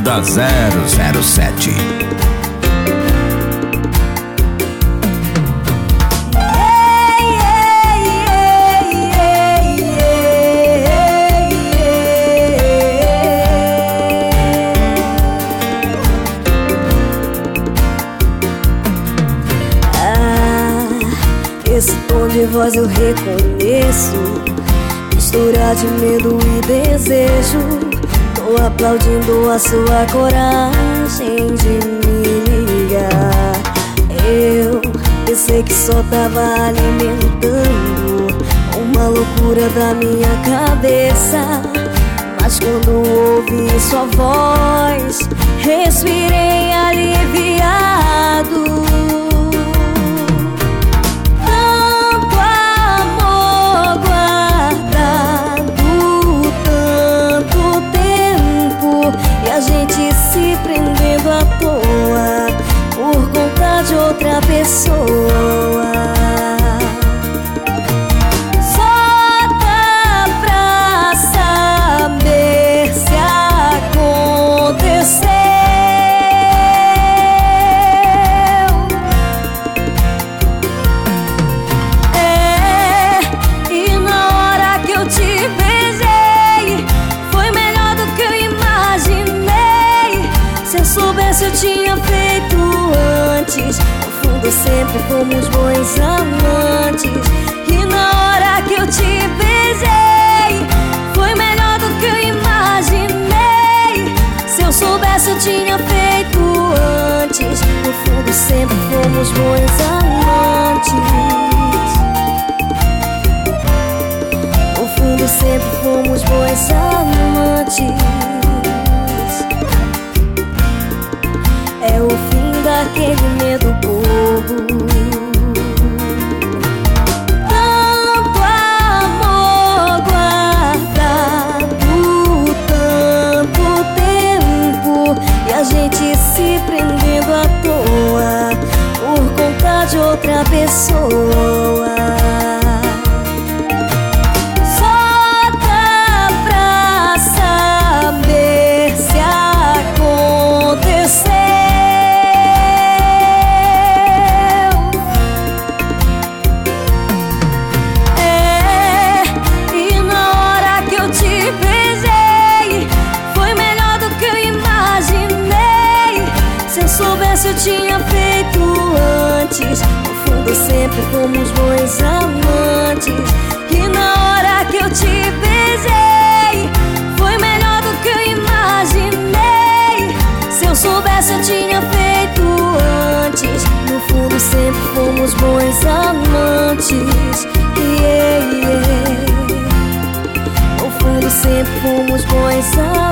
Rota 007. Ah, esse tom de voz eu reconheço Mistura de medo e desejo aplaudindo a sua coragem de me ligar. Eu pensei que só tava alimentando Uma loucura da minha cabeça. Mas quando ouvi sua voz Respirei pessoa. Só dá pra saber se aconteceu. É, e na hora que eu te beijei, foi melhor do que eu imaginei. Se eu soubesse, eu tinha feito antes No fundo sempre fomos bons amantes. E na hora que eu te beijei Foi melhor do que eu imaginei. Se eu soubesse eu tinha feito antes. No fundo sempre fomos bons amantes. No fundo sempre fomos bons amantes soul. Eu tinha feito antes. No fundo sempre fomos bons amantes. E na hora que eu te beijei Foi melhor do que eu imaginei. Se eu soubesse eu tinha feito antes. No fundo sempre fomos bons amantes. Yeah, yeah. No fundo sempre fomos bons amantes